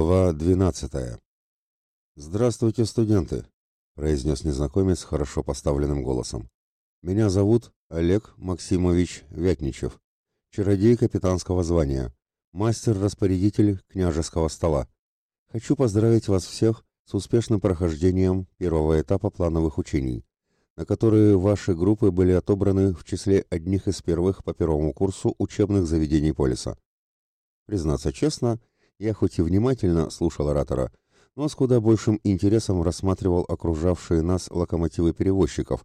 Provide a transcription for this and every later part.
Глава 12. Здравствуйте, студенты, произнес незнакомец хорошо поставленным голосом. Меня зовут Олег Максимович Вятничев, чародей капитанского звания, мастер-распорядитель княжеского стола. Хочу поздравить вас всех с успешным прохождением первого этапа плановых учений, на которые ваши группы были отобраны в числе одних из первых по первому курсу учебных заведений полиса. Признаться честно, я хоть и внимательно слушал оратора, но с куда большим интересом рассматривал окружавшие нас локомотивы перевозчиков.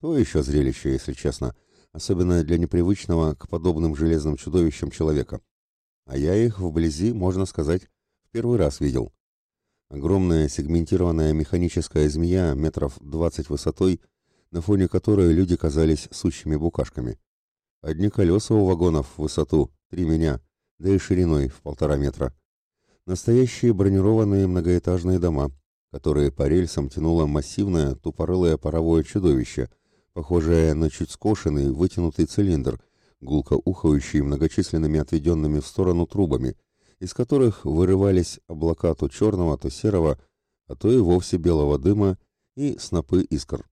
То еще зрелище, если честно, особенно для непривычного к подобным железным чудовищам человека. А я их вблизи, можно сказать, в первый раз видел. Огромная сегментированная механическая змея метров двадцать высотой, на фоне которой люди казались сущими букашками. Одни колеса у вагонов в высоту, три меня, да и шириной в полтора метра. Настоящие бронированные многоэтажные дома, которые по рельсам тянуло массивное тупорылое паровое чудовище, похожее на чуть скошенный вытянутый цилиндр, гулко ухающий многочисленными отведенными в сторону трубами, из которых вырывались облака то черного, то серого, а то и вовсе белого дыма и снопы искр.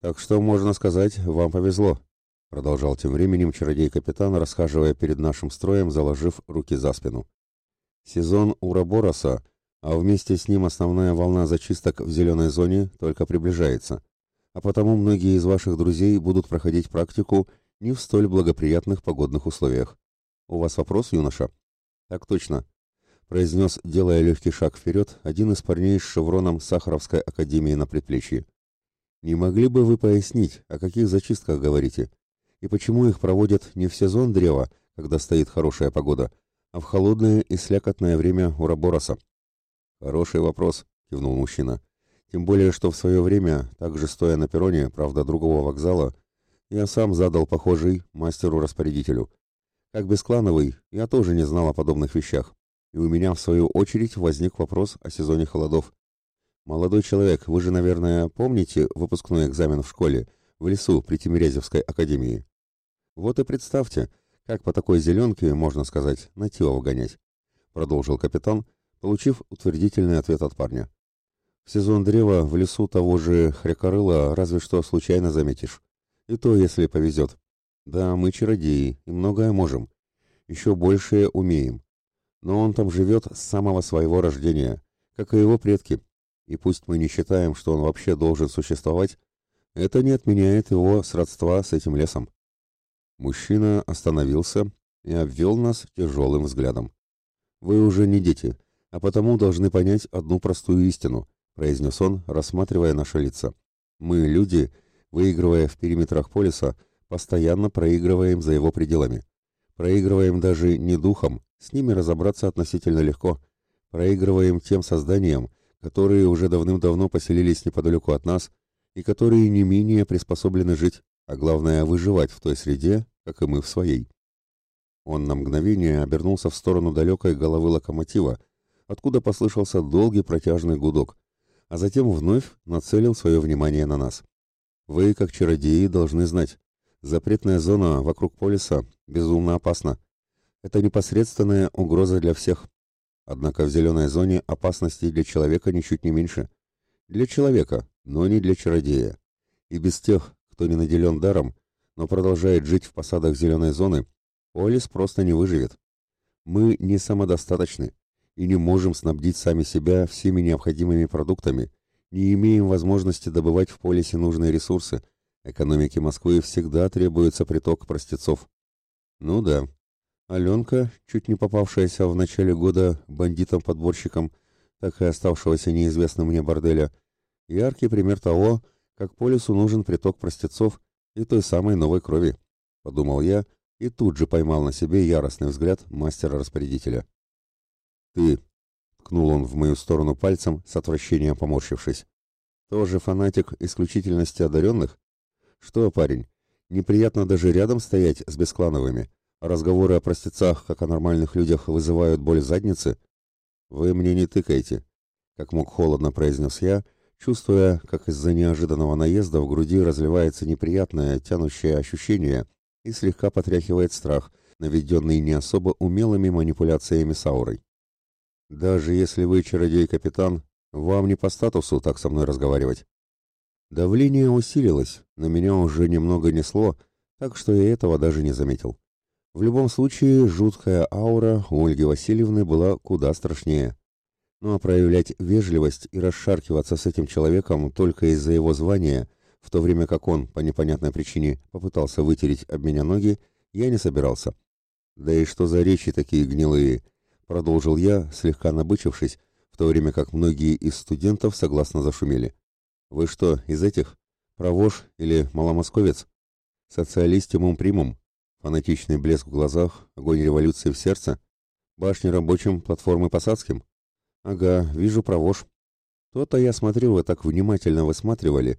«Так что, можно сказать, вам повезло», — продолжал тем временем чародей-капитан, расхаживая перед нашим строем, заложив руки за спину. Сезон Урабороса, а вместе с ним основная волна зачисток в зеленой зоне только приближается. А потому многие из ваших друзей будут проходить практику не в столь благоприятных погодных условиях. У вас вопрос, юноша? Так точно, произнес, делая легкий шаг вперед, один из парней с шевроном Сахаровской академии на предплечье. Не могли бы вы пояснить, о каких зачистках говорите? И почему их проводят не в сезон древа, когда стоит хорошая погода, а в холодное и слякотное время Урабороса? Хороший вопрос, кивнул мужчина. Тем более, что в свое время, также стоя на перроне, правда, другого вокзала, я сам задал похожий мастеру-распорядителю. Как бесклановый, я тоже не знал о подобных вещах. И у меня, в свою очередь, возник вопрос о сезоне холодов. «Молодой человек, вы же, наверное, помните выпускной экзамен в школе, в лесу при Тимирязевской академии?» Вот и представьте, как по такой зеленке, можно сказать, натива гонять? Продолжил капитан, получив утвердительный ответ от парня. В сезон древа в лесу того же хрякорыла разве что случайно заметишь. И то, если повезет. Да, мы чародеи и многое можем. Еще большее умеем. Но он там живет с самого своего рождения, как и его предки. И пусть мы не считаем, что он вообще должен существовать, это не отменяет его сродства с этим лесом. Мужчина остановился и обвел нас тяжелым взглядом. «Вы уже не дети, а потому должны понять одну простую истину», произнес он, рассматривая наши лица. «Мы, люди, выигрывая в периметрах полиса, постоянно проигрываем за его пределами. Проигрываем даже не духом, с ними разобраться относительно легко. Проигрываем тем созданиям, которые уже давным-давно поселились неподалеку от нас и которые не менее приспособлены жить а главное выживать в той среде, как и мы в своей. Он на мгновение обернулся в сторону далекой головы локомотива, откуда послышался долгий протяжный гудок, а затем вновь нацелил свое внимание на нас. Вы, как чародеи, должны знать, запретная зона вокруг полиса безумно опасна. Это непосредственная угроза для всех. Однако в зеленой зоне опасности для человека ничуть не меньше. Для человека, но не для чародея. И без тех, кто не наделен даром, но продолжает жить в посадах зеленой зоны, Олис просто не выживет. Мы не самодостаточны и не можем снабдить сами себя всеми необходимыми продуктами, не имеем возможности добывать в полисе нужные ресурсы. Экономике Москвы всегда требуется приток простецов. Ну да. Аленка, чуть не попавшаяся в начале года бандитом-подборщиком, так и оставшегося неизвестным мне борделя, яркий пример того, как по лесу нужен приток простецов и той самой новой крови, подумал я и тут же поймал на себе яростный взгляд мастера-распорядителя. Ты, ткнул он в мою сторону пальцем, с отвращением поморщившись. Тоже фанатик исключительности одаренных? Что, парень, неприятно даже рядом стоять с бесклановыми, разговоры о простецах, как о нормальных людях, вызывают боль задницы? Вы мне не тыкайте, как мог холодно произнес я, — чувствуя, как из-за неожиданного наезда в груди разливается неприятное, тянущее ощущение и слегка потряхивает страх, наведенный не особо умелыми манипуляциями с аурой. Даже если вы чародей-капитан, вам не по статусу так со мной разговаривать. Давление усилилось, но меня уже немного несло, так что я этого даже не заметил. В любом случае, жуткая аура у Ольги Васильевны была куда страшнее. Ну а проявлять вежливость и расшаркиваться с этим человеком только из-за его звания, в то время как он, по непонятной причине, попытался вытереть об меня ноги, я не собирался. Да и что за речи такие гнилые, продолжил я, слегка набычившись, в то время как многие из студентов согласно зашумели. Вы что, из этих? Провож или маломосковец? Социалистимум примум? Фанатичный блеск в глазах, огонь революции в сердце? Башни рабочим, платформы посадским? Ага, вижу провож. То-то я смотрю, вы так внимательно высматривали,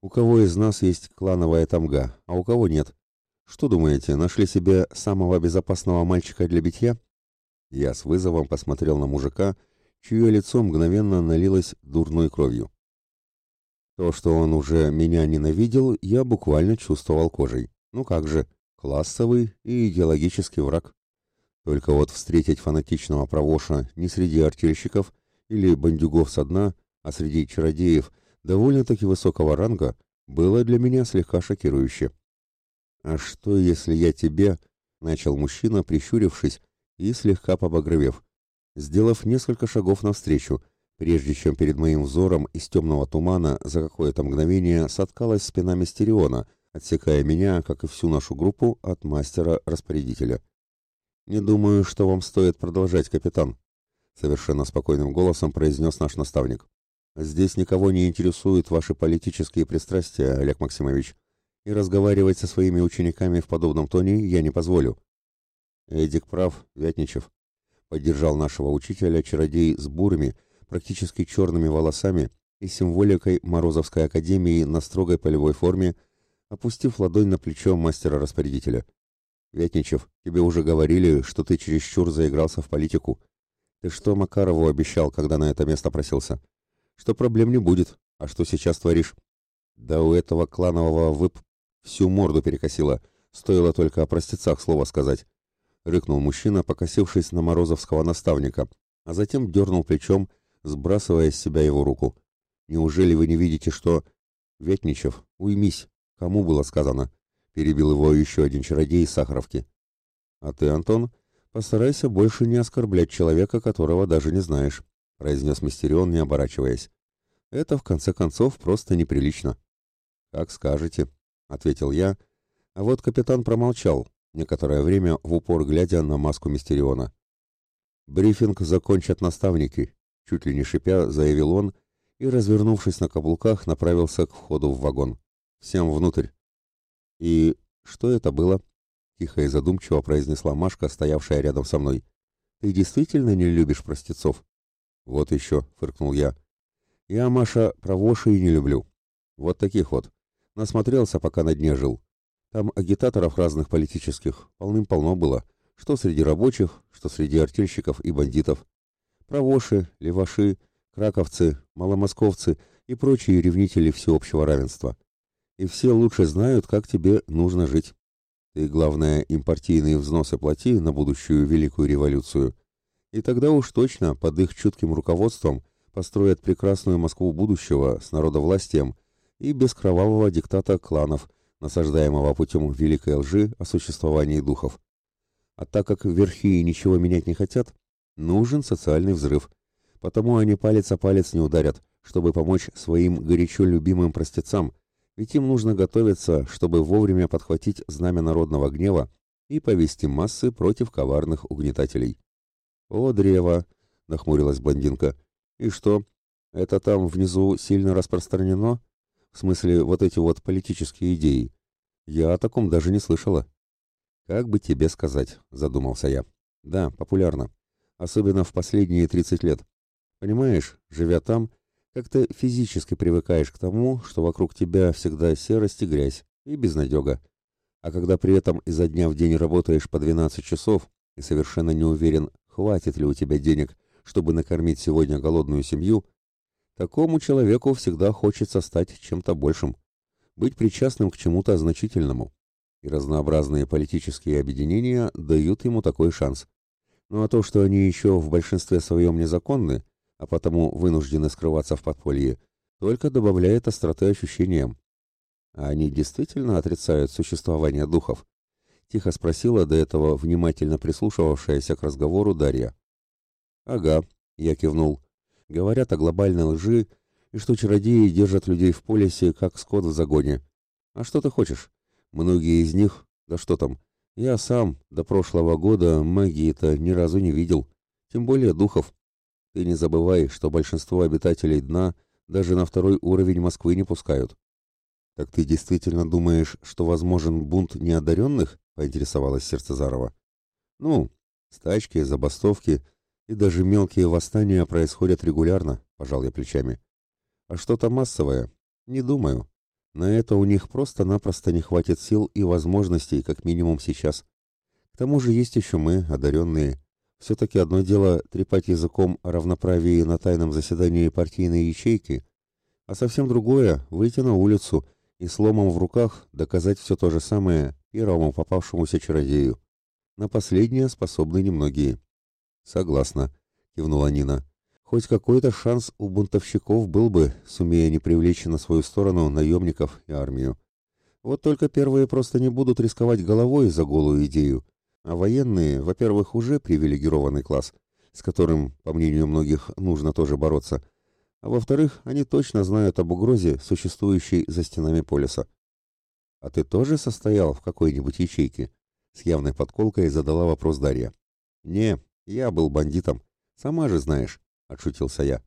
у кого из нас есть клановая тамга, а у кого нет. Что думаете, нашли себе самого безопасного мальчика для битья? Я с вызовом посмотрел на мужика, чье лицо мгновенно налилось дурной кровью. То, что он уже меня ненавидел, я буквально чувствовал кожей. Ну как же, классовый и идеологический враг. Только вот встретить фанатичного провоша не среди артельщиков или бандюгов со дна, а среди чародеев довольно-таки высокого ранга было для меня слегка шокирующе. «А что, если я тебе...» — начал мужчина, прищурившись и слегка побагровев, сделав несколько шагов навстречу, прежде чем перед моим взором из темного тумана за какое-то мгновение соткалась спина Мистериона, отсекая меня, как и всю нашу группу, от мастера-распорядителя. «Не думаю, что вам стоит продолжать, капитан», — совершенно спокойным голосом произнес наш наставник. «Здесь никого не интересуют ваши политические пристрастия, Олег Максимович, и разговаривать со своими учениками в подобном тоне я не позволю». «Эдик прав, Вятничев», — поддержал нашего учителя чародей с бурыми, практически черными волосами и символикой Морозовской академии на строгой полевой форме, опустив ладонь на плечо мастера-распорядителя. «Вятничев, тебе уже говорили, что ты чересчур заигрался в политику. Ты что Макарову обещал, когда на это место просился? Что проблем не будет, а что сейчас творишь?» «Да у этого кланового вып всю морду перекосило, стоило только о простецах слова сказать», — рыкнул мужчина, покосившись на Морозовского наставника, а затем дернул плечом, сбрасывая с себя его руку. «Неужели вы не видите, что...» «Ветничев, уймись!» «Кому было сказано?» Перебил его еще один чародей из Сахаровки. «А ты, Антон, постарайся больше не оскорблять человека, которого даже не знаешь», произнес Мистерион, не оборачиваясь. «Это, в конце концов, просто неприлично». «Как скажете», — ответил я, а вот капитан промолчал, некоторое время в упор глядя на маску Мистериона. «Брифинг закончат наставники», чуть ли не шипя, заявил он и, развернувшись на каблуках, направился к входу в вагон. «Всем внутрь!» «И что это было?» — тихо и задумчиво произнесла Машка, стоявшая рядом со мной. «Ты действительно не любишь простецов?» «Вот еще», — фыркнул я. «Я, Маша, провоши и не люблю. Вот таких вот. Насмотрелся, пока на дне жил. Там агитаторов разных политических полным-полно было, что среди рабочих, что среди артельщиков и бандитов провоши, леваши, краковцы, маломосковцы и прочие ревнители всеобщего равенства. И все лучше знают, как тебе нужно жить. Ты, главное, им партийные взносы плати на будущую великую революцию. И тогда уж точно под их чутким руководством построят прекрасную Москву будущего с народовластием и без кровавого диктата кланов, насаждаемого путем великой лжи о существовании духов. А так как верхи ничего менять не хотят, Нужен социальный взрыв. Потому они палец о палец не ударят, чтобы помочь своим горячо любимым простецам, ведь им нужно готовиться, чтобы вовремя подхватить знамя народного гнева и повести массы против коварных угнетателей. «О, древо!» — нахмурилась блондинка. «И что? Это там внизу сильно распространено? В смысле, вот эти вот политические идеи? Я о таком даже не слышала». «Как бы тебе сказать?» — задумался я. «Да, популярно особенно в последние 30 лет. Понимаешь, живя там, как-то физически привыкаешь к тому, что вокруг тебя всегда серость и грязь, и безнадега. А когда при этом изо дня в день работаешь по 12 часов и совершенно не уверен, хватит ли у тебя денег, чтобы накормить сегодня голодную семью, такому человеку всегда хочется стать чем-то большим, быть причастным к чему-то значительному. И разнообразные политические объединения дают ему такой шанс. Ну а то, что они еще в большинстве своем незаконны, а потому вынуждены скрываться в подполье, только добавляет остроты ощущениям. А они действительно отрицают существование духов? Тихо спросила до этого внимательно прислушивавшаяся к разговору Дарья. «Ага», — я кивнул. «Говорят о глобальной лжи и что чародеи держат людей в полисе, как скот в загоне. А что ты хочешь? Многие из них, да что там, я сам до прошлого года магии-то ни разу не видел, тем более духов. Ты не забывай, что большинство обитателей дна даже на второй уровень Москвы не пускают. Так ты действительно думаешь, что возможен бунт неодаренных? поинтересовалась Сердцезарова. Ну, стачки, забастовки и даже мелкие восстания происходят регулярно, пожал я плечами. А что-то массовое? Не думаю. На это у них просто-напросто не хватит сил и возможностей, как минимум сейчас. К тому же есть еще мы, одаренные. Все-таки одно дело трепать языком о равноправии на тайном заседании партийной ячейки, а совсем другое — выйти на улицу и сломом в руках доказать все то же самое первому попавшемуся чародею. На последнее способны немногие. «Согласна», — кивнула Нина. Хоть какой-то шанс у бунтовщиков был бы, сумея не привлечь на свою сторону наемников и армию. Вот только первые просто не будут рисковать головой за голую идею, а военные, во-первых, уже привилегированный класс, с которым, по мнению многих, нужно тоже бороться, а во-вторых, они точно знают об угрозе, существующей за стенами полиса. «А ты тоже состоял в какой-нибудь ячейке?» С явной подколкой задала вопрос Дарья. «Не, я был бандитом. Сама же знаешь. — отшутился я.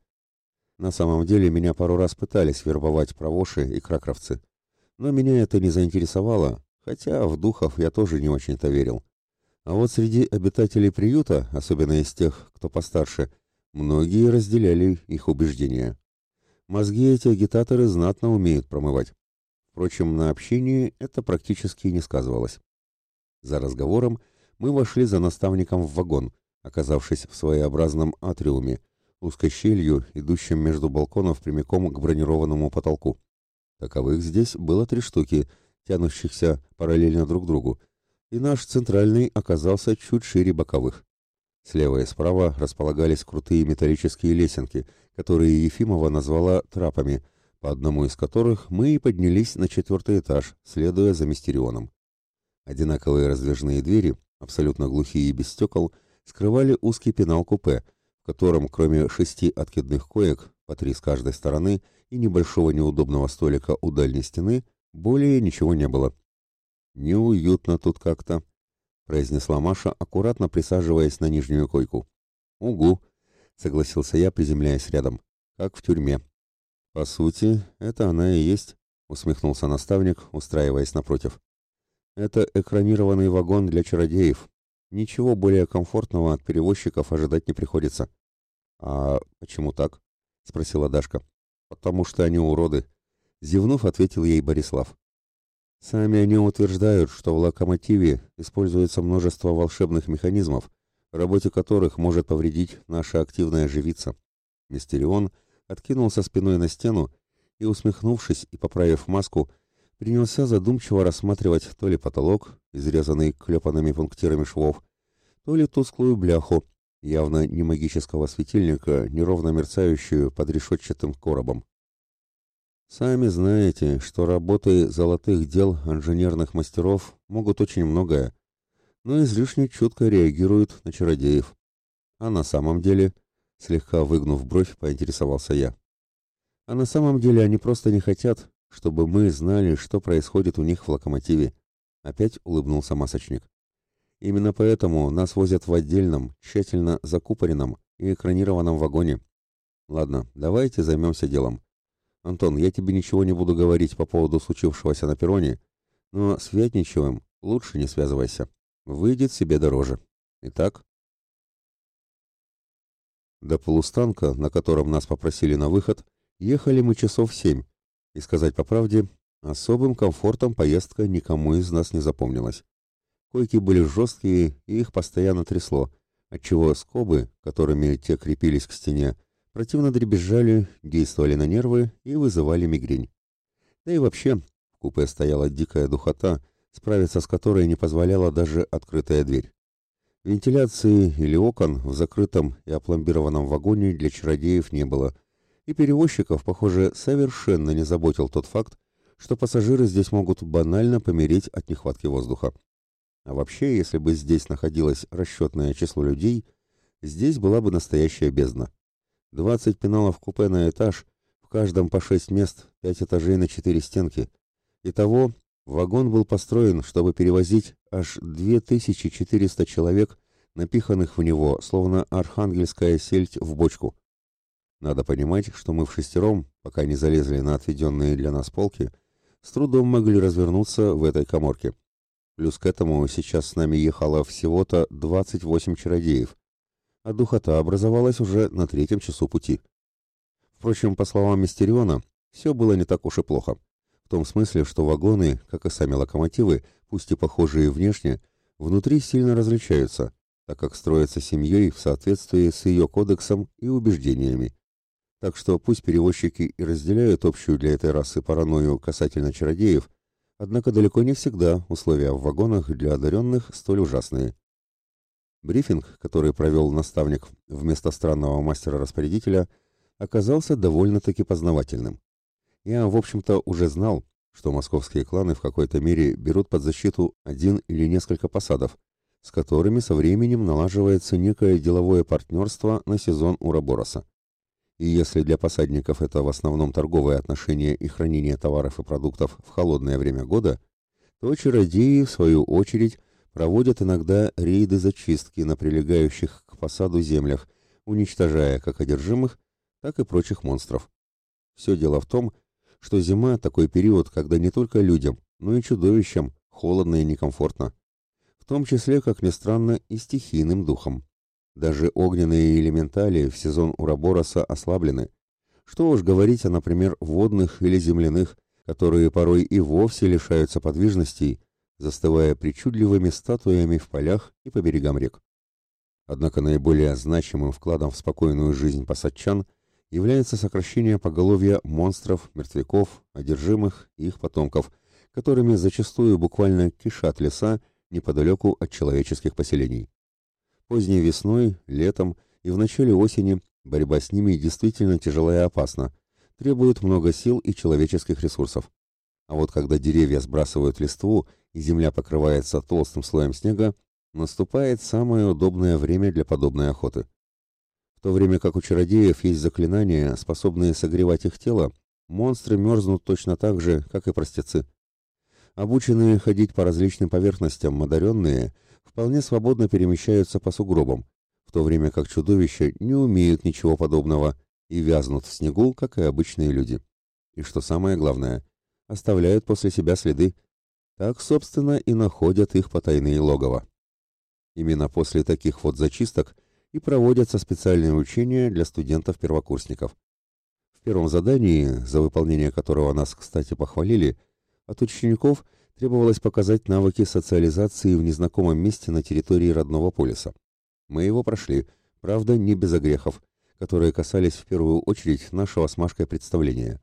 На самом деле меня пару раз пытались вербовать провоши и краковцы, но меня это не заинтересовало, хотя в духов я тоже не очень-то верил. А вот среди обитателей приюта, особенно из тех, кто постарше, многие разделяли их убеждения. Мозги эти агитаторы знатно умеют промывать. Впрочем, на общении это практически не сказывалось. За разговором мы вошли за наставником в вагон, оказавшись в своеобразном атриуме, узкой щелью, идущим между балконов прямиком к бронированному потолку. Таковых здесь было три штуки, тянущихся параллельно друг другу, и наш центральный оказался чуть шире боковых. Слева и справа располагались крутые металлические лесенки, которые Ефимова назвала трапами, по одному из которых мы и поднялись на четвертый этаж, следуя за Мистерионом. Одинаковые раздвижные двери, абсолютно глухие и без стекол, скрывали узкий пенал купе, в котором, кроме шести откидных коек, по три с каждой стороны, и небольшого неудобного столика у дальней стены, более ничего не было. «Неуютно тут как-то», — произнесла Маша, аккуратно присаживаясь на нижнюю койку. «Угу», — согласился я, приземляясь рядом, — «как в тюрьме». «По сути, это она и есть», — усмехнулся наставник, устраиваясь напротив. «Это экранированный вагон для чародеев, Ничего более комфортного от перевозчиков ожидать не приходится. А почему так? спросила Дашка. Потому что они уроды, зевнув, ответил ей Борислав. Сами они утверждают, что в локомотиве используется множество волшебных механизмов, работе которых может повредить наша активная живица. Мистерион откинулся спиной на стену и, усмехнувшись и поправив маску, принялся задумчиво рассматривать то ли потолок, изрезанный клепанными пунктирами швов, то ли тусклую бляху, явно не магического светильника, неровно мерцающую под решетчатым коробом. Сами знаете, что работы золотых дел инженерных мастеров могут очень многое, но излишне чутко реагируют на чародеев. А на самом деле, слегка выгнув бровь, поинтересовался я. А на самом деле они просто не хотят, чтобы мы знали, что происходит у них в локомотиве. Опять улыбнулся масочник. Именно поэтому нас возят в отдельном, тщательно закупоренном и экранированном вагоне. Ладно, давайте займемся делом. Антон, я тебе ничего не буду говорить по поводу случившегося на перроне, но с Вятничевым лучше не связывайся. Выйдет себе дороже. Итак... До полустанка, на котором нас попросили на выход, ехали мы часов семь, и сказать по правде, особым комфортом поездка никому из нас не запомнилась. Койки были жесткие, и их постоянно трясло, отчего скобы, которыми те крепились к стене, противно дребезжали, действовали на нервы и вызывали мигрень. Да и вообще, в купе стояла дикая духота, справиться с которой не позволяла даже открытая дверь. Вентиляции или окон в закрытом и опломбированном вагоне для чародеев не было, и перевозчиков, похоже, совершенно не заботил тот факт, что пассажиры здесь могут банально помереть от нехватки воздуха. А вообще, если бы здесь находилось расчетное число людей, здесь была бы настоящая бездна. 20 пеналов купе на этаж, в каждом по 6 мест, 5 этажей на 4 стенки. Итого, вагон был построен, чтобы перевозить аж 2400 человек, напиханных в него, словно архангельская сельдь в бочку. Надо понимать, что мы в шестером, пока не залезли на отведенные для нас полки, с трудом могли развернуться в этой коморке. Плюс к этому сейчас с нами ехало всего-то 28 чародеев, а духота образовалась уже на третьем часу пути. Впрочем, по словам Мистериона, все было не так уж и плохо. В том смысле, что вагоны, как и сами локомотивы, пусть и похожие внешне, внутри сильно различаются, так как строятся семьей в соответствии с ее кодексом и убеждениями. Так что пусть перевозчики и разделяют общую для этой расы паранойю касательно чародеев, однако далеко не всегда условия в вагонах для одаренных столь ужасные. Брифинг, который провел наставник вместо странного мастера-распорядителя, оказался довольно-таки познавательным. Я, в общем-то, уже знал, что московские кланы в какой-то мере берут под защиту один или несколько посадов, с которыми со временем налаживается некое деловое партнерство на сезон Урабороса. И если для посадников это в основном торговые отношения и хранение товаров и продуктов в холодное время года, то чародеи, в свою очередь, проводят иногда рейды зачистки на прилегающих к посаду землях, уничтожая как одержимых, так и прочих монстров. Все дело в том, что зима – такой период, когда не только людям, но и чудовищам холодно и некомфортно. В том числе, как ни странно, и стихийным духом. Даже огненные элементали в сезон Урабороса ослаблены. Что уж говорить о, например, водных или земляных, которые порой и вовсе лишаются подвижностей, застывая причудливыми статуями в полях и по берегам рек. Однако наиболее значимым вкладом в спокойную жизнь пасатчан является сокращение поголовья монстров, мертвяков, одержимых и их потомков, которыми зачастую буквально кишат леса неподалеку от человеческих поселений. Поздней весной, летом и в начале осени борьба с ними действительно тяжелая и опасна, требует много сил и человеческих ресурсов. А вот когда деревья сбрасывают листву и земля покрывается толстым слоем снега, наступает самое удобное время для подобной охоты. В то время как у чародеев есть заклинания, способные согревать их тело, монстры мерзнут точно так же, как и простецы. Обученные ходить по различным поверхностям одаренные вполне свободно перемещаются по сугробам, в то время как чудовища не умеют ничего подобного и вязнут в снегу, как и обычные люди. И что самое главное, оставляют после себя следы. Так, собственно, и находят их потайные логово. Именно после таких вот зачисток и проводятся специальные учения для студентов-первокурсников. В первом задании, за выполнение которого нас, кстати, похвалили, от учеников требовалось показать навыки социализации в незнакомом месте на территории родного полиса. Мы его прошли, правда, не без огрехов, которые касались в первую очередь нашего с Машкой представления.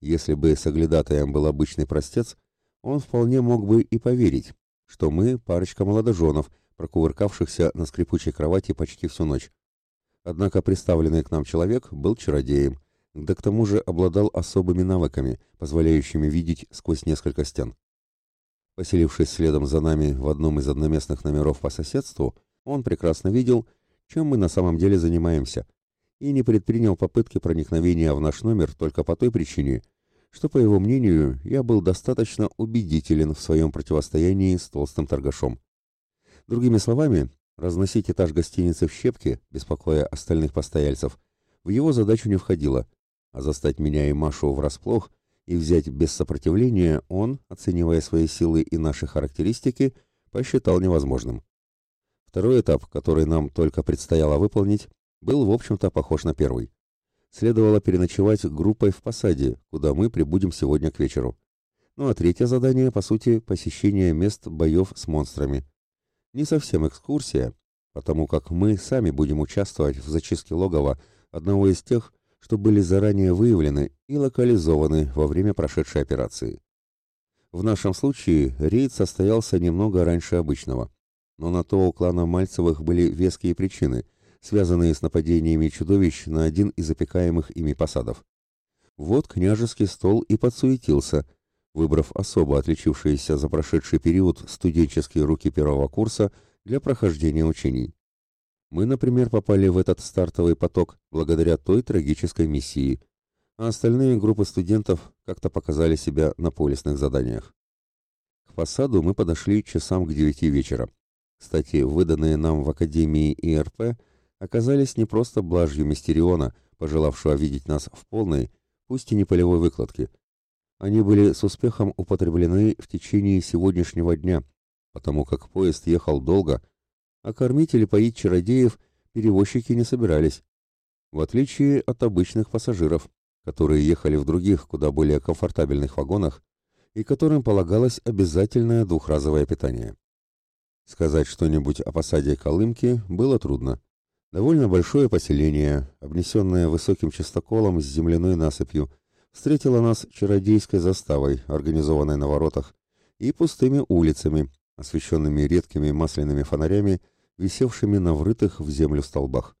Если бы соглядатаем был обычный простец, он вполне мог бы и поверить, что мы парочка молодоженов, прокувыркавшихся на скрипучей кровати почти всю ночь. Однако представленный к нам человек был чародеем, да к тому же обладал особыми навыками, позволяющими видеть сквозь несколько стен. Поселившись следом за нами в одном из одноместных номеров по соседству, он прекрасно видел, чем мы на самом деле занимаемся, и не предпринял попытки проникновения в наш номер только по той причине, что, по его мнению, я был достаточно убедителен в своем противостоянии с толстым торгашом. Другими словами, разносить этаж гостиницы в щепки, беспокоя остальных постояльцев, в его задачу не входило, а застать меня и Машу врасплох и взять без сопротивления он, оценивая свои силы и наши характеристики, посчитал невозможным. Второй этап, который нам только предстояло выполнить, был, в общем-то, похож на первый следовало переночевать группой в посаде, куда мы прибудем сегодня к вечеру. Ну а третье задание, по сути, посещение мест боев с монстрами. Не совсем экскурсия, потому как мы сами будем участвовать в зачистке логова одного из тех, что были заранее выявлены и локализованы во время прошедшей операции. В нашем случае рейд состоялся немного раньше обычного, но на то у клана Мальцевых были веские причины, связанные с нападениями чудовищ на один из опекаемых ими посадов. Вот княжеский стол и подсуетился, выбрав особо отличившиеся за прошедший период студенческие руки первого курса для прохождения учений. Мы, например, попали в этот стартовый поток благодаря той трагической миссии, а остальные группы студентов как-то показали себя на полисных заданиях. К посаду мы подошли часам к девяти вечера. Кстати, выданные нам в Академии ИРП оказались не просто блажью Мистериона, пожелавшего видеть нас в полной, пусть и не полевой выкладке. Они были с успехом употреблены в течение сегодняшнего дня, потому как поезд ехал долго, а кормить или поить чародеев перевозчики не собирались, в отличие от обычных пассажиров, которые ехали в других, куда более комфортабельных вагонах и которым полагалось обязательное двухразовое питание. Сказать что-нибудь о посаде Колымки было трудно. Довольно большое поселение, обнесенное высоким частоколом с земляной насыпью, встретило нас чародейской заставой, организованной на воротах, и пустыми улицами, освещенными редкими масляными фонарями висевшими на врытых в землю столбах.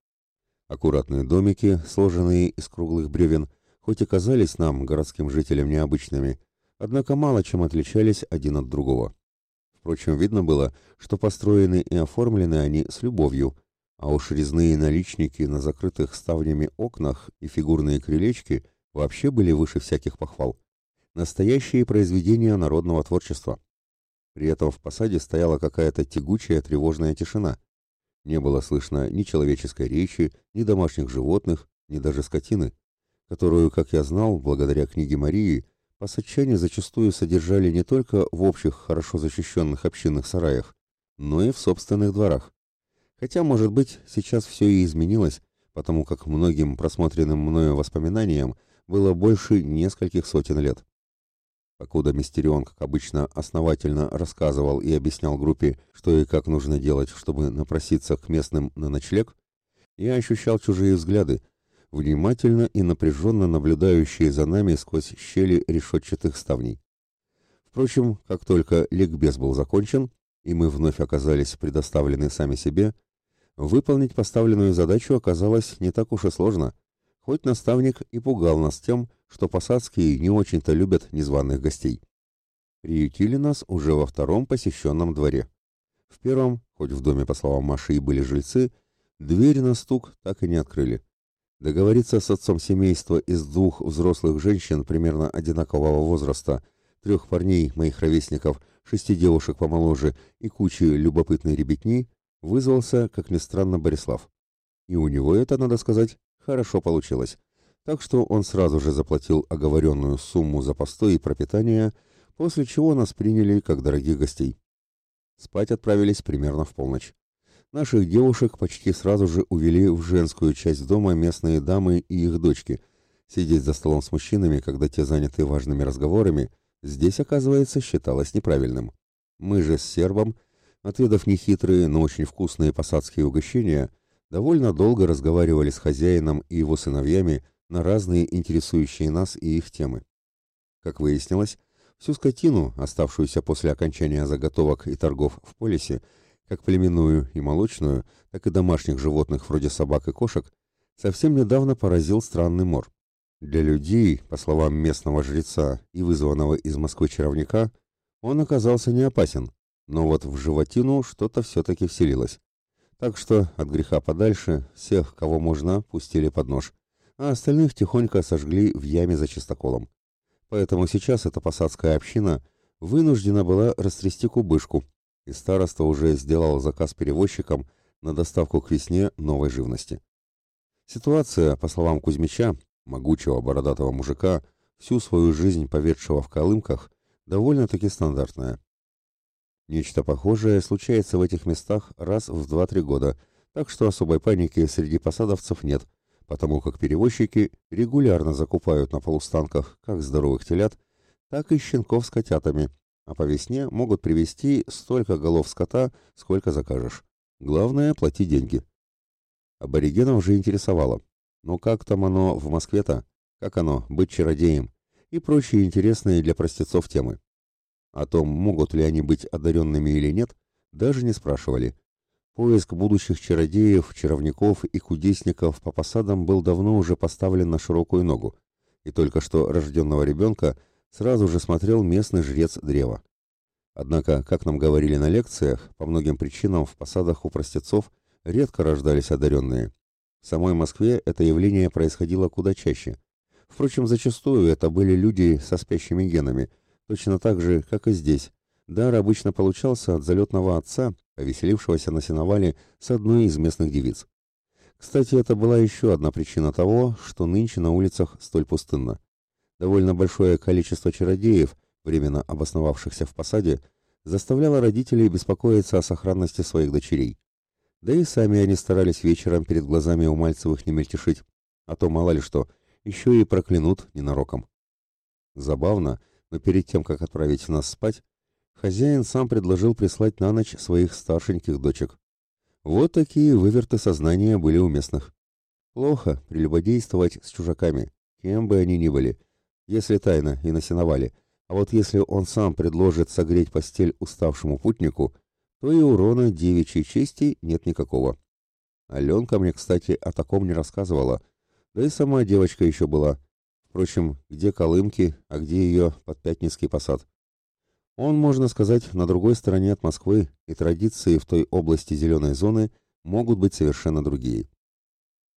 Аккуратные домики, сложенные из круглых бревен, хоть и казались нам, городским жителям, необычными, однако мало чем отличались один от другого. Впрочем, видно было, что построены и оформлены они с любовью, а уж резные наличники на закрытых ставнями окнах и фигурные крылечки вообще были выше всяких похвал. Настоящие произведения народного творчества. При этом в посаде стояла какая-то тягучая тревожная тишина. Не было слышно ни человеческой речи, ни домашних животных, ни даже скотины, которую, как я знал, благодаря книге Марии, посадчане зачастую содержали не только в общих, хорошо защищенных общинных сараях, но и в собственных дворах. Хотя, может быть, сейчас все и изменилось, потому как многим просмотренным мною воспоминаниям было больше нескольких сотен лет. Покуда Мистерион, как обычно, основательно рассказывал и объяснял группе, что и как нужно делать, чтобы напроситься к местным на ночлег, я ощущал чужие взгляды, внимательно и напряженно наблюдающие за нами сквозь щели решетчатых ставней. Впрочем, как только ликбез был закончен, и мы вновь оказались предоставлены сами себе, выполнить поставленную задачу оказалось не так уж и сложно, хоть наставник и пугал нас тем, что посадские не очень-то любят незваных гостей. Приютили нас уже во втором посещенном дворе. В первом, хоть в доме, по словам Маши, и были жильцы, дверь на стук так и не открыли. Договориться с отцом семейства из двух взрослых женщин примерно одинакового возраста, трех парней, моих ровесников, шести девушек помоложе и кучи любопытной ребятни, вызвался, как ни странно, Борислав. И у него это, надо сказать, хорошо получилось так что он сразу же заплатил оговоренную сумму за постой и пропитание, после чего нас приняли как дорогих гостей. Спать отправились примерно в полночь. Наших девушек почти сразу же увели в женскую часть дома местные дамы и их дочки. Сидеть за столом с мужчинами, когда те заняты важными разговорами, здесь, оказывается, считалось неправильным. Мы же с сербом, отведав нехитрые, но очень вкусные посадские угощения, довольно долго разговаривали с хозяином и его сыновьями на разные интересующие нас и их темы. Как выяснилось, всю скотину, оставшуюся после окончания заготовок и торгов в полисе, как племенную и молочную, так и домашних животных вроде собак и кошек, совсем недавно поразил странный мор. Для людей, по словам местного жреца и вызванного из Москвы чаровника, он оказался не опасен, но вот в животину что-то все-таки вселилось. Так что от греха подальше всех, кого можно, пустили под нож, а остальных тихонько сожгли в яме за чистоколом. Поэтому сейчас эта посадская община вынуждена была растрясти кубышку, и староста уже сделал заказ перевозчикам на доставку к весне новой живности. Ситуация, по словам Кузьмича, могучего бородатого мужика, всю свою жизнь поведшего в Колымках, довольно-таки стандартная. Нечто похожее случается в этих местах раз в 2-3 года, так что особой паники среди посадовцев нет – потому как перевозчики регулярно закупают на полустанках как здоровых телят, так и щенков с котятами, а по весне могут привезти столько голов скота, сколько закажешь. Главное – плати деньги. Аборигенов же интересовало, ну как там оно в Москве-то, как оно быть чародеем и прочие интересные для простецов темы. О том, могут ли они быть одаренными или нет, даже не спрашивали. Поиск будущих чародеев, чаровников и кудесников по посадам был давно уже поставлен на широкую ногу, и только что рожденного ребенка сразу же смотрел местный жрец древа. Однако, как нам говорили на лекциях, по многим причинам в посадах у простецов редко рождались одаренные. В самой Москве это явление происходило куда чаще. Впрочем, зачастую это были люди со спящими генами, точно так же, как и здесь. Дар обычно получался от залетного отца, повеселившегося на сеновале с одной из местных девиц. Кстати, это была еще одна причина того, что нынче на улицах столь пустынно. Довольно большое количество чародеев, временно обосновавшихся в посаде, заставляло родителей беспокоиться о сохранности своих дочерей. Да и сами они старались вечером перед глазами у Мальцевых не мельтешить, а то мало ли что, еще и проклянут ненароком. Забавно, но перед тем, как отправить нас спать, хозяин сам предложил прислать на ночь своих старшеньких дочек. Вот такие выверты сознания были у местных. Плохо прелюбодействовать с чужаками, кем бы они ни были, если тайно и насиновали, а вот если он сам предложит согреть постель уставшему путнику, то и урона девичьей чести нет никакого. Аленка мне, кстати, о таком не рассказывала, да и сама девочка еще была. Впрочем, где Колымки, а где ее подпятницкий посад? Он, можно сказать, на другой стороне от Москвы, и традиции в той области зеленой зоны могут быть совершенно другие.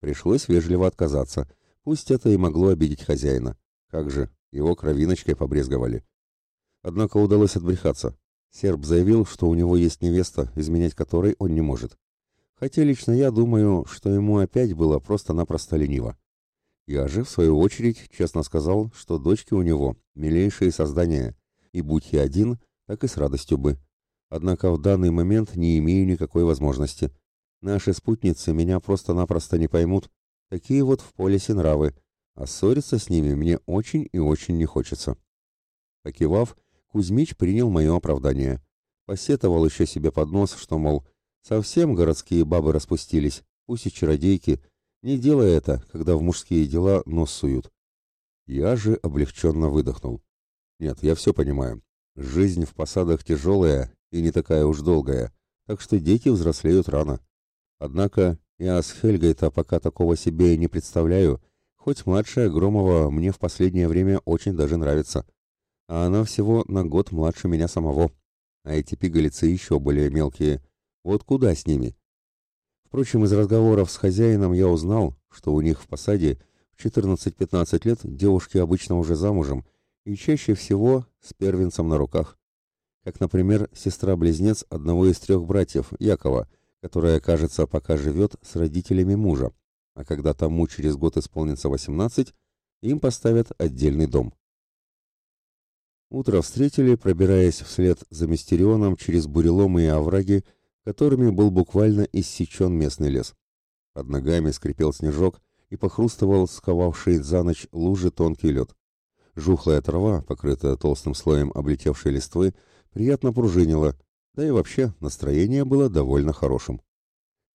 Пришлось вежливо отказаться, пусть это и могло обидеть хозяина. Как же, его кровиночкой побрезговали. Однако удалось отбрехаться. Серб заявил, что у него есть невеста, изменять которой он не может. Хотя лично я думаю, что ему опять было просто-напросто лениво. Я же, в свою очередь, честно сказал, что дочки у него милейшие создания, и будь я один, так и с радостью бы. Однако в данный момент не имею никакой возможности. Наши спутницы меня просто-напросто не поймут. Такие вот в полисе нравы, а ссориться с ними мне очень и очень не хочется. Покивав, Кузьмич принял мое оправдание. Посетовал еще себе под нос, что, мол, совсем городские бабы распустились, пусть и чародейки, не делая это, когда в мужские дела нос суют. Я же облегченно выдохнул. Нет, я все понимаю. Жизнь в посадах тяжелая и не такая уж долгая, так что дети взрослеют рано. Однако я с Хельгой-то пока такого себе и не представляю, хоть младшая Громова мне в последнее время очень даже нравится. А она всего на год младше меня самого. А эти пигалицы еще более мелкие. Вот куда с ними? Впрочем, из разговоров с хозяином я узнал, что у них в посаде в 14-15 лет девушки обычно уже замужем и чаще всего с первенцем на руках. Как, например, сестра-близнец одного из трех братьев, Якова, которая, кажется, пока живет с родителями мужа, а когда тому через год исполнится 18, им поставят отдельный дом. Утро встретили, пробираясь вслед за Мистерионом через буреломы и овраги, которыми был буквально иссечен местный лес. Под ногами скрипел снежок и похрустывал сковавший за ночь лужи тонкий лед. Жухлая трава, покрытая толстым слоем облетевшей листвы, приятно пружинила, да и вообще настроение было довольно хорошим.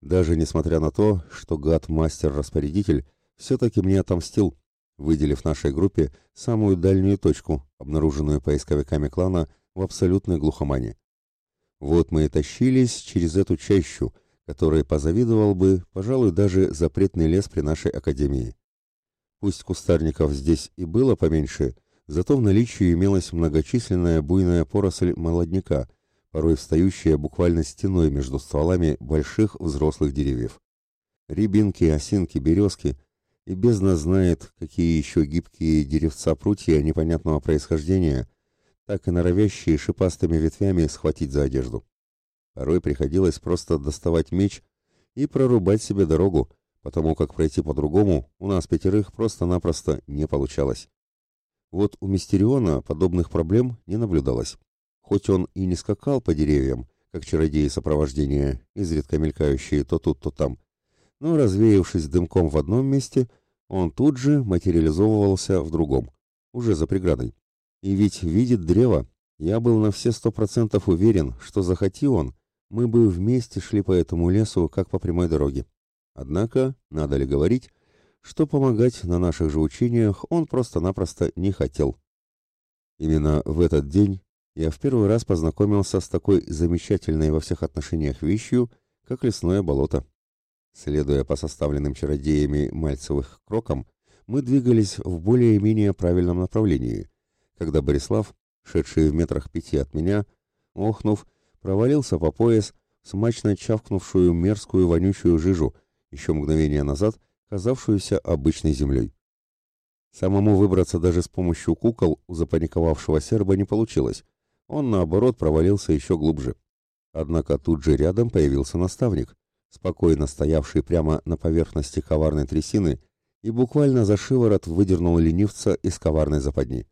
Даже несмотря на то, что гад-мастер-распорядитель все-таки мне отомстил, выделив нашей группе самую дальнюю точку, обнаруженную поисковиками клана в абсолютной глухомане. Вот мы и тащились через эту чащу, которой позавидовал бы, пожалуй, даже запретный лес при нашей академии. Пусть кустарников здесь и было поменьше, зато в наличии имелась многочисленная буйная поросль молодняка, порой встающая буквально стеной между стволами больших взрослых деревьев. Рябинки, осинки, березки и бездна знает, какие еще гибкие деревца прутья непонятного происхождения, так и норовящие шипастыми ветвями схватить за одежду. Порой приходилось просто доставать меч и прорубать себе дорогу, потому как пройти по-другому у нас пятерых просто-напросто не получалось. Вот у Мистериона подобных проблем не наблюдалось. Хоть он и не скакал по деревьям, как чародеи сопровождения, изредка мелькающие то тут, то там, но развеявшись дымком в одном месте, он тут же материализовывался в другом, уже за преградой. И ведь видит древо, я был на все сто процентов уверен, что захоти он, мы бы вместе шли по этому лесу, как по прямой дороге. Однако, надо ли говорить, что помогать на наших же учениях он просто-напросто не хотел. Именно в этот день я в первый раз познакомился с такой замечательной во всех отношениях вещью, как лесное болото. Следуя по составленным чародеями Мальцевых крокам, мы двигались в более-менее правильном направлении, когда Борислав, шедший в метрах пяти от меня, охнув, провалился по пояс смачно чавкнувшую мерзкую вонючую жижу, еще мгновение назад казавшуюся обычной землей. Самому выбраться даже с помощью кукол у запаниковавшего серба не получилось. Он, наоборот, провалился еще глубже. Однако тут же рядом появился наставник, спокойно стоявший прямо на поверхности коварной трясины и буквально за шиворот выдернул ленивца из коварной западни.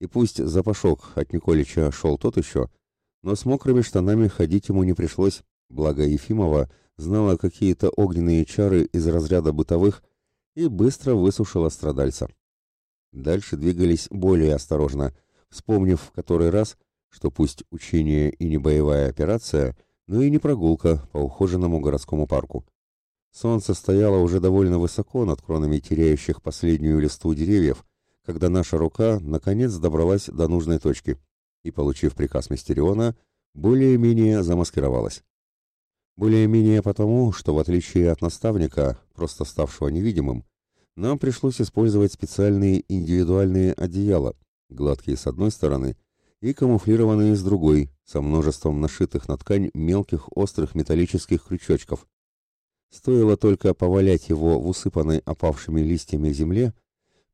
И пусть запашок от Николича шел тот еще, но с мокрыми штанами ходить ему не пришлось, благо Ефимова знала какие-то огненные чары из разряда бытовых и быстро высушила страдальца. Дальше двигались более осторожно, вспомнив в который раз, что пусть учение и не боевая операция, но и не прогулка по ухоженному городскому парку. Солнце стояло уже довольно высоко над кронами теряющих последнюю листву деревьев, когда наша рука наконец добралась до нужной точки и, получив приказ Мистериона, более-менее замаскировалась. Более-менее потому, что в отличие от наставника, просто ставшего невидимым, нам пришлось использовать специальные индивидуальные одеяла, гладкие с одной стороны и камуфлированные с другой, со множеством нашитых на ткань мелких острых металлических крючочков. Стоило только повалять его в усыпанной опавшими листьями земле,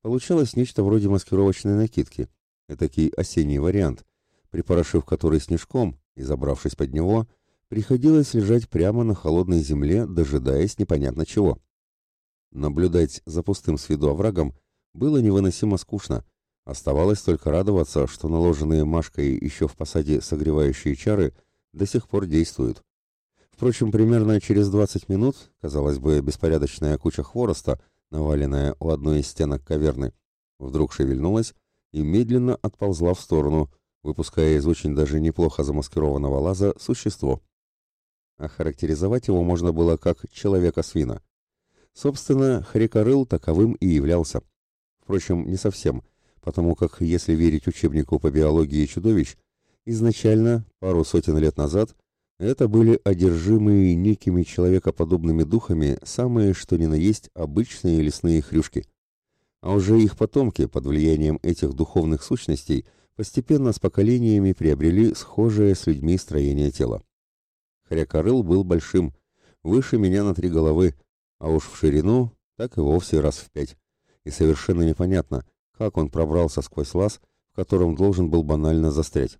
получалось нечто вроде маскировочной накидки, этакий осенний вариант, припорошив который снежком и забравшись под него – приходилось лежать прямо на холодной земле, дожидаясь непонятно чего. Наблюдать за пустым с виду оврагом было невыносимо скучно. Оставалось только радоваться, что наложенные Машкой еще в посаде согревающие чары до сих пор действуют. Впрочем, примерно через 20 минут, казалось бы, беспорядочная куча хвороста, наваленная у одной из стенок каверны, вдруг шевельнулась и медленно отползла в сторону, выпуская из очень даже неплохо замаскированного лаза существо. Охарактеризовать его можно было как человека-свина. Собственно, Хрикорыл таковым и являлся. Впрочем, не совсем, потому как, если верить учебнику по биологии чудовищ, изначально, пару сотен лет назад, это были одержимые некими человекоподобными духами самые что ни на есть обычные лесные хрюшки. А уже их потомки под влиянием этих духовных сущностей постепенно с поколениями приобрели схожее с людьми строение тела. Хрякорыл был большим, выше меня на три головы, а уж в ширину так и вовсе раз в пять. И совершенно непонятно, как он пробрался сквозь лаз, в котором должен был банально застрять.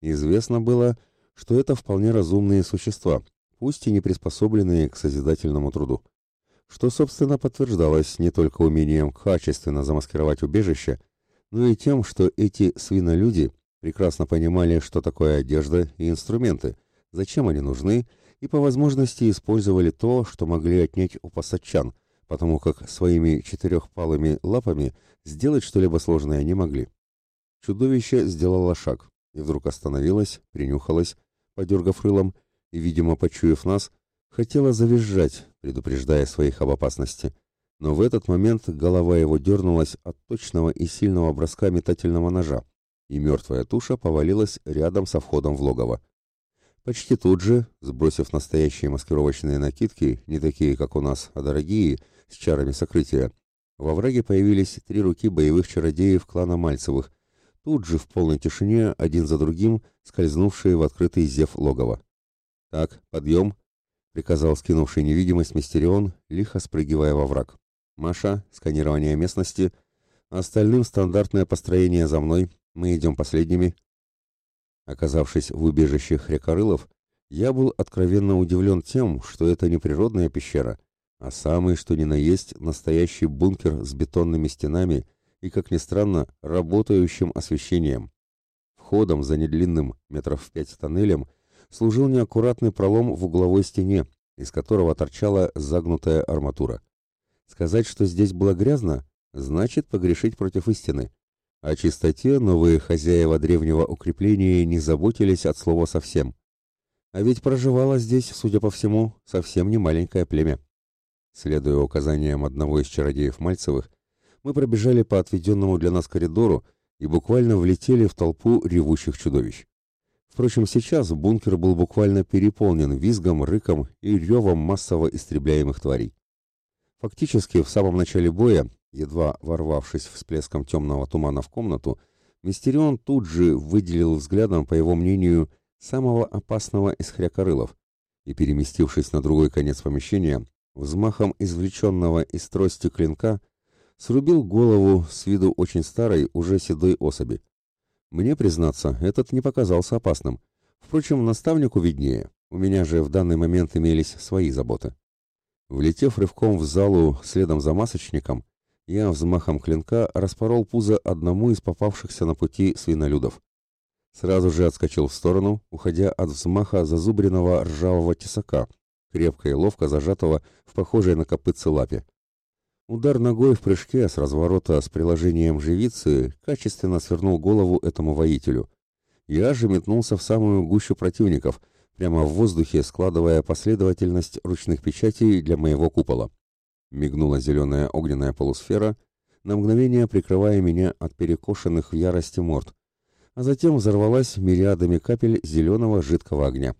Известно было, что это вполне разумные существа, пусть и не приспособленные к созидательному труду. Что, собственно, подтверждалось не только умением качественно замаскировать убежище, но и тем, что эти свинолюди прекрасно понимали, что такое одежда и инструменты – зачем они нужны, и по возможности использовали то, что могли отнять у пассатчан, потому как своими четырехпалыми лапами сделать что-либо сложное не могли. Чудовище сделало шаг и вдруг остановилось, принюхалось, подергав рылом, и, видимо, почуяв нас, хотела завизжать, предупреждая своих об опасности. Но в этот момент голова его дернулась от точного и сильного броска метательного ножа, и мертвая туша повалилась рядом со входом в логово. Почти тут же, сбросив настоящие маскировочные накидки, не такие, как у нас, а дорогие, с чарами сокрытия, во враге появились три руки боевых чародеев клана Мальцевых, тут же в полной тишине, один за другим, скользнувшие в открытый зев логова. «Так, подъем!» — приказал скинувший невидимость Мистерион, лихо спрыгивая во враг. «Маша, сканирование местности. Остальным стандартное построение за мной. Мы идем последними. Оказавшись в убежище Хрякорылов, я был откровенно удивлен тем, что это не природная пещера, а самый, что ни на есть, настоящий бункер с бетонными стенами и, как ни странно, работающим освещением. Входом за недлинным, метров в пять тоннелем, служил неаккуратный пролом в угловой стене, из которого торчала загнутая арматура. Сказать, что здесь было грязно, значит погрешить против истины. О чистоте новые хозяева древнего укрепления не заботились от слова совсем. А ведь проживало здесь, судя по всему, совсем не маленькое племя. Следуя указаниям одного из чародеев Мальцевых, мы пробежали по отведенному для нас коридору и буквально влетели в толпу ревущих чудовищ. Впрочем, сейчас бункер был буквально переполнен визгом, рыком и ревом массово истребляемых тварей. Фактически, в самом начале боя, едва ворвавшись всплеском темного тумана в комнату, Мистерион тут же выделил взглядом, по его мнению, самого опасного из хрякорылов, и, переместившись на другой конец помещения, взмахом извлеченного из трости клинка, срубил голову с виду очень старой, уже седой особи. Мне, признаться, этот не показался опасным. Впрочем, наставнику виднее, у меня же в данный момент имелись свои заботы. Влетев рывком в залу следом за масочником, я взмахом клинка распорол пузо одному из попавшихся на пути свинолюдов. Сразу же отскочил в сторону, уходя от взмаха зазубренного ржавого тесака, крепко и ловко зажатого в похожей на копытце лапе. Удар ногой в прыжке с разворота с приложением живицы качественно свернул голову этому воителю. Я же метнулся в самую гущу противников, прямо в воздухе складывая последовательность ручных печатей для моего купола. Мигнула зеленая огненная полусфера, на мгновение прикрывая меня от перекошенных в ярости морд, а затем взорвалась мириадами капель зеленого жидкого огня.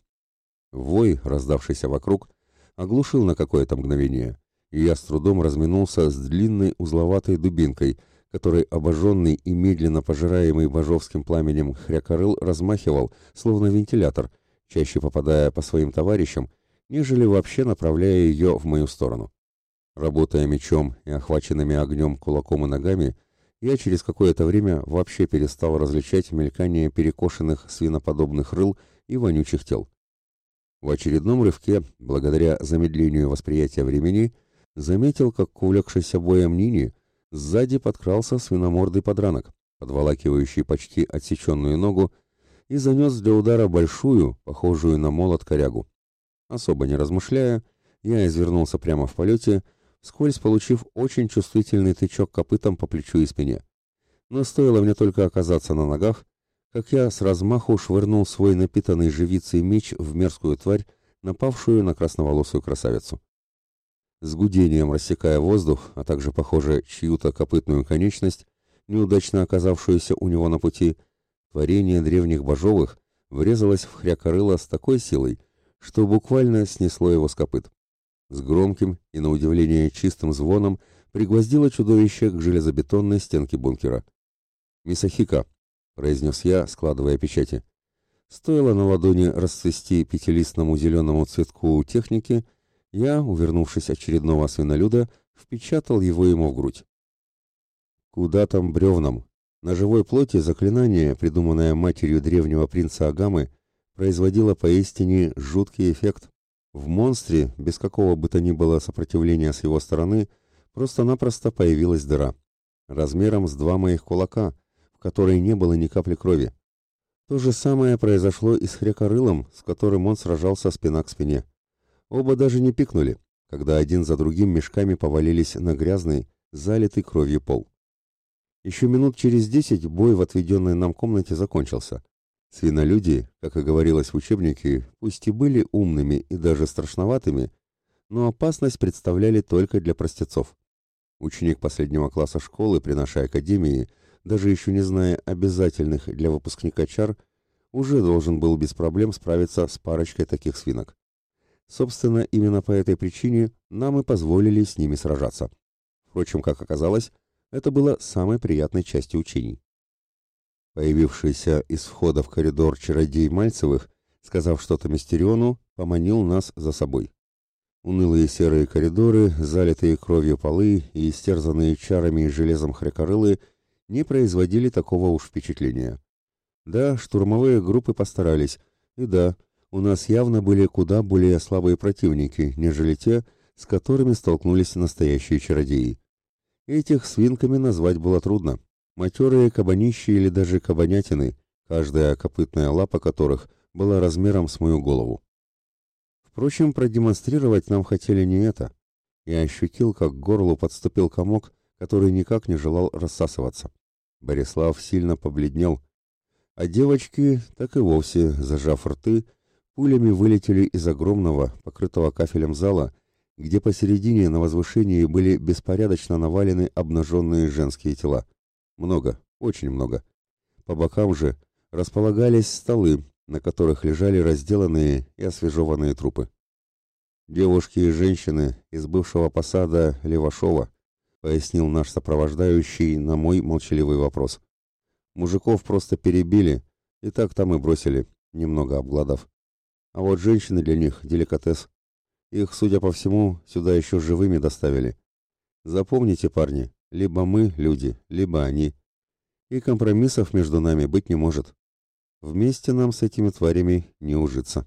Вой, раздавшийся вокруг, оглушил на какое-то мгновение, и я с трудом разминулся с длинной узловатой дубинкой, которой обожженный и медленно пожираемый божовским пламенем хрякорыл размахивал, словно вентилятор, чаще попадая по своим товарищам, нежели вообще направляя ее в мою сторону. Работая мечом и охваченными огнем кулаком и ногами, я через какое-то время вообще перестал различать мелькание перекошенных свиноподобных рыл и вонючих тел. В очередном рывке, благодаря замедлению восприятия времени, заметил, как к увлекшейся боем Нини сзади подкрался свиномордый подранок, подволакивающий почти отсеченную ногу, и занес для удара большую, похожую на молот корягу. Особо не размышляя, я извернулся прямо в полете, вскользь получив очень чувствительный тычок копытом по плечу и спине. Но стоило мне только оказаться на ногах, как я с размаху швырнул свой напитанный живицей меч в мерзкую тварь, напавшую на красноволосую красавицу с гудением рассекая воздух, а также, похоже, чью-то копытную конечность, неудачно оказавшуюся у него на пути, творение древних божовых врезалось в хрякорыло с такой силой, что буквально снесло его с копыт. С громким и, на удивление, чистым звоном пригвоздило чудовище к железобетонной стенке бункера. «Мисахика», — произнес я, складывая печати. Стоило на ладони расцвести пятилистному зеленому цветку техники — я, увернувшись очередного свинолюда, впечатал его ему в грудь. Куда там бревнам? На живой плоти заклинание, придуманное матерью древнего принца Агамы, производило поистине жуткий эффект. В монстре, без какого бы то ни было сопротивления с его стороны, просто-напросто появилась дыра, размером с два моих кулака, в которой не было ни капли крови. То же самое произошло и с хрякорылом, с которым он сражался спина к спине. Оба даже не пикнули, когда один за другим мешками повалились на грязный, залитый кровью пол. Еще минут через десять бой в отведенной нам комнате закончился. Свинолюди, как и говорилось в учебнике, пусть и были умными и даже страшноватыми, но опасность представляли только для простецов. Ученик последнего класса школы при нашей академии, даже еще не зная обязательных для выпускника чар, уже должен был без проблем справиться с парочкой таких свинок. Собственно, именно по этой причине нам и позволили с ними сражаться. Впрочем, как оказалось, это было самой приятной частью учений. Появившийся из входа в коридор чародей Мальцевых, сказав что-то Мистериону, поманил нас за собой. Унылые серые коридоры, залитые кровью полы и истерзанные чарами и железом хрякорылы не производили такого уж впечатления. Да, штурмовые группы постарались, и да, у нас явно были куда более слабые противники, нежели те, с которыми столкнулись настоящие чародеи. Этих свинками назвать было трудно. Матерые кабанищи или даже кабанятины, каждая копытная лапа которых была размером с мою голову. Впрочем, продемонстрировать нам хотели не это. Я ощутил, как к горлу подступил комок, который никак не желал рассасываться. Борислав сильно побледнел, а девочки, так и вовсе, зажав рты, пулями вылетели из огромного, покрытого кафелем зала, где посередине на возвышении были беспорядочно навалены обнаженные женские тела. Много, Очень много. По бокам же располагались столы, на которых лежали разделанные и освежеванные трупы. Девушки и женщины из бывшего посада Левашова, пояснил наш сопровождающий на мой молчаливый вопрос. Мужиков просто перебили, и так там и бросили, немного обгладав. А вот женщины для них – деликатес. Их, судя по всему, сюда еще живыми доставили. Запомните, парни, либо мы – люди, либо они. И компромиссов между нами быть не может. Вместе нам с этими тварями не ужиться.